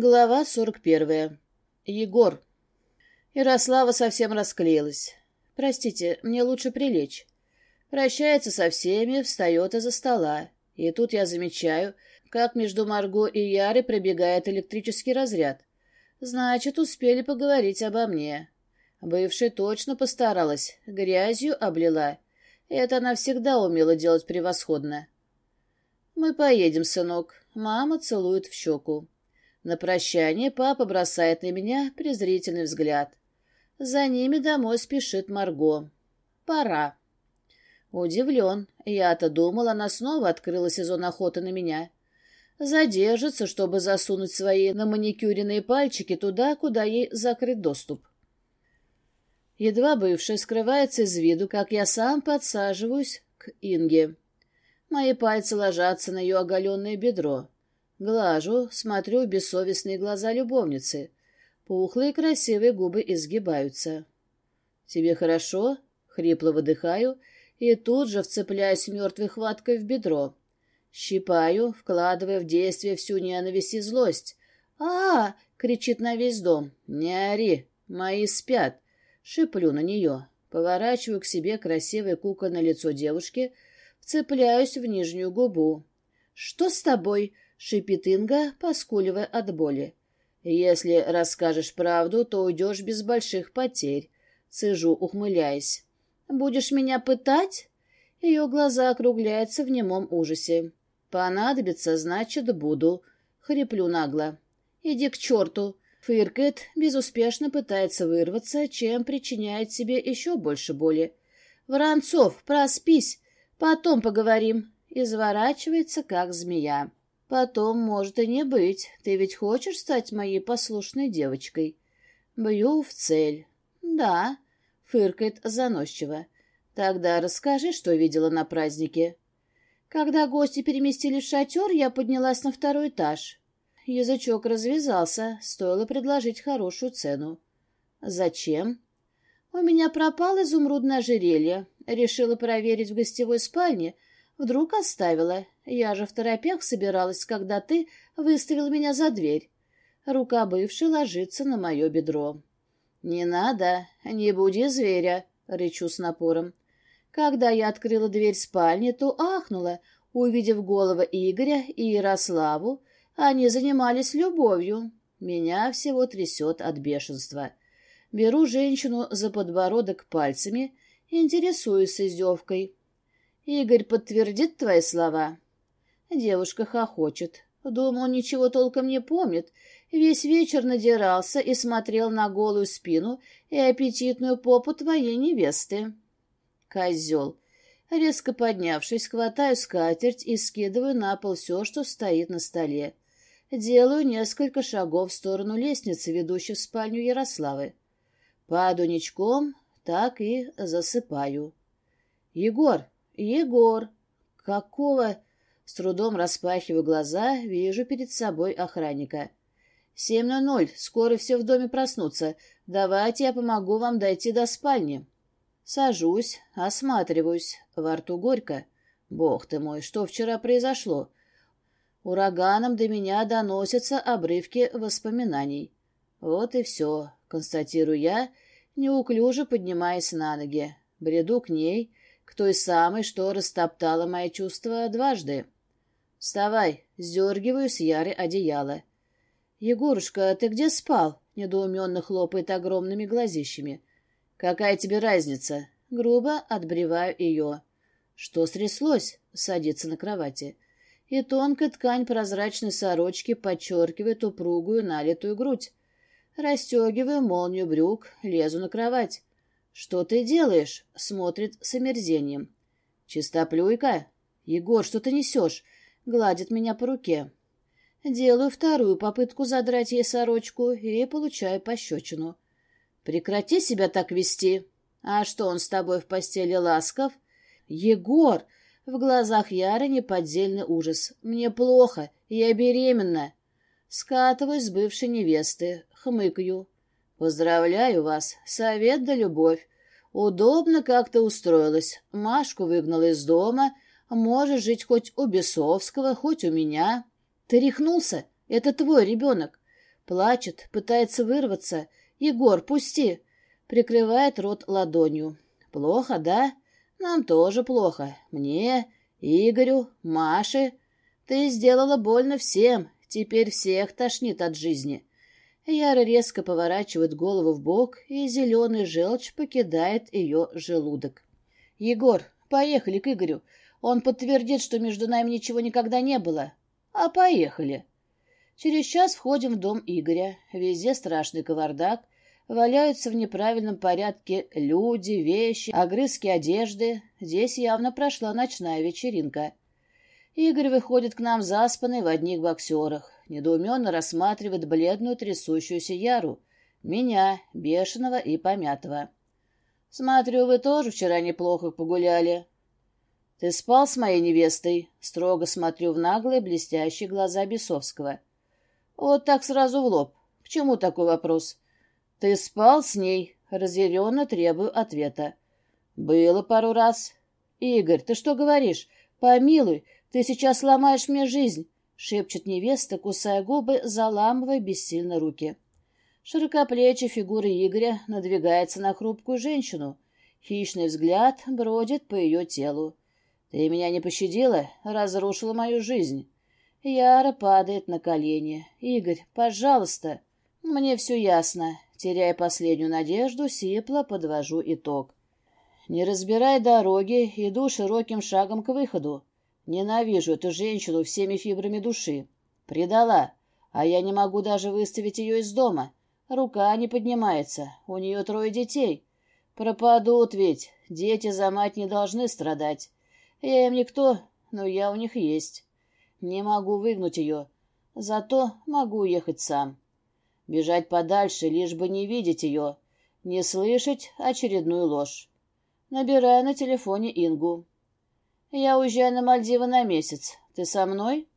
Глава сорок первая. Егор. Ярослава совсем расклеилась. «Простите, мне лучше прилечь». Прощается со всеми, встает из-за стола. И тут я замечаю, как между Марго и Ярой пробегает электрический разряд. Значит, успели поговорить обо мне. Бывшая точно постаралась, грязью облила. Это она всегда умела делать превосходно. «Мы поедем, сынок». Мама целует в щеку. На прощание папа бросает на меня презрительный взгляд. За ними домой спешит Марго. Пора. Удивлен. Я-то думал, она снова открыла сезон охоты на меня. Задержится, чтобы засунуть свои наманикюренные пальчики туда, куда ей закрыт доступ. Едва бывшая скрывается из виду, как я сам подсаживаюсь к Инге. Мои пальцы ложатся на ее оголенное бедро. Глажу, смотрю в бессовестные глаза любовницы. Пухлые красивые губы изгибаются. «Тебе хорошо?» — хрипло выдыхаю и тут же вцепляюсь мертвой хваткой в бедро. Щипаю, вкладывая в действие всю ненависть и злость. а, -а, -а кричит на весь дом. «Не ори! Мои спят!» Шиплю на нее. Поворачиваю к себе красивое кукольное лицо девушки, вцепляюсь в нижнюю губу. «Что с тобой?» — шипит Инга, поскуливая от боли. «Если расскажешь правду, то уйдешь без больших потерь», — цежу, ухмыляясь. «Будешь меня пытать?» Ее глаза округляются в немом ужасе. «Понадобится, значит, буду», — хриплю нагло. «Иди к черту!» Фыркает, безуспешно пытается вырваться, чем причиняет себе еще больше боли. «Воронцов, проспись! Потом поговорим!» Изворачивается, как змея. Потом может и не быть. Ты ведь хочешь стать моей послушной девочкой? Бью в цель. Да, фыркает заносчиво. Тогда расскажи, что видела на празднике. Когда гости переместили в шатер, я поднялась на второй этаж. Язычок развязался, стоило предложить хорошую цену. Зачем? У меня пропало изумрудное ожерелье. Решила проверить в гостевой спальне. Вдруг оставила. Я же в торопях собиралась, когда ты выставил меня за дверь. Рука бывшей ложится на мое бедро. «Не надо, не буди зверя», — рычу с напором. Когда я открыла дверь спальни, то ахнула, увидев голову Игоря и Ярославу. Они занимались любовью. Меня всего трясет от бешенства. Беру женщину за подбородок пальцами, интересуюсь издевкой. «Игорь подтвердит твои слова?» Девушка хохочет. Думал, он ничего толком не помнит. Весь вечер надирался и смотрел на голую спину и аппетитную попу твоей невесты. Козел. Резко поднявшись, хватаю скатерть и скидываю на пол все, что стоит на столе. Делаю несколько шагов в сторону лестницы, ведущей в спальню Ярославы. Падаю ничком, так и засыпаю. «Егор! Егор! Какого...» С трудом распахиваю глаза, вижу перед собой охранника. «Семь на ноль, скоро все в доме проснутся. Давайте я помогу вам дойти до спальни». Сажусь, осматриваюсь, во рту горько. Бог ты мой, что вчера произошло? Ураганом до меня доносятся обрывки воспоминаний. Вот и все, констатирую я, неуклюже поднимаясь на ноги. Бреду к ней, к той самой, что растоптала мои чувства дважды. «Вставай!» — сдергиваю с Яры одеяло. «Егорушка, ты где спал?» — недоуменно хлопает огромными глазищами. «Какая тебе разница?» — грубо отбреваю ее. «Что стряслось?» — садится на кровати. И тонкая ткань прозрачной сорочки подчеркивает упругую налитую грудь. Растегиваю молнию брюк, лезу на кровать. «Что ты делаешь?» — смотрит с омерзением. «Чистоплюйка?» «Егор, что ты несешь?» гладит меня по руке. Делаю вторую попытку задрать ей сорочку и получаю пощечину. «Прекрати себя так вести!» «А что, он с тобой в постели ласков?» «Егор!» В глазах Яры неподдельный ужас. «Мне плохо, я беременна!» Скатываюсь с бывшей невесты, хмыкаю. «Поздравляю вас, совет да любовь. Удобно как-то устроилась. Машку выгнала из дома, Можешь жить хоть у Бесовского, хоть у меня. Ты рехнулся? Это твой ребенок. Плачет, пытается вырваться. «Егор, пусти!» Прикрывает рот ладонью. «Плохо, да? Нам тоже плохо. Мне, Игорю, Маше. Ты сделала больно всем. Теперь всех тошнит от жизни». Яра резко поворачивает голову в бок, и зеленый желчь покидает ее желудок. «Егор, поехали к Игорю. Он подтвердит, что между нами ничего никогда не было. А поехали!» Через час входим в дом Игоря. Везде страшный кавардак. Валяются в неправильном порядке люди, вещи, огрызки одежды. Здесь явно прошла ночная вечеринка. Игорь выходит к нам заспанный в одних боксерах. Недоуменно рассматривает бледную трясущуюся Яру. Меня, бешеного и помятого. «Смотрю, вы тоже вчера неплохо погуляли». «Ты спал с моей невестой?» Строго смотрю в наглые блестящие глаза Бесовского. Вот так сразу в лоб. К чему такой вопрос? Ты спал с ней? Разъяренно требую ответа. Было пару раз. Игорь, ты что говоришь? Помилуй, ты сейчас сломаешь мне жизнь, шепчет невеста, кусая губы, заламывая бессильно руки. Широкоплечья фигура Игоря надвигается на хрупкую женщину. Хищный взгляд бродит по ее телу. Ты меня не пощадила, разрушила мою жизнь. Яра падает на колени. «Игорь, пожалуйста!» «Мне все ясно». Теряя последнюю надежду, сипло подвожу итог. Не разбирая дороги, иду широким шагом к выходу. Ненавижу эту женщину всеми фибрами души. Предала, а я не могу даже выставить ее из дома. Рука не поднимается, у нее трое детей. Пропадут ведь, дети за мать не должны страдать. Я им никто, но я у них есть. Не могу выгнуть ее, зато могу уехать сам. Бежать подальше, лишь бы не видеть ее, не слышать очередную ложь. Набираю на телефоне Ингу. «Я уезжаю на Мальдивы на месяц. Ты со мной?»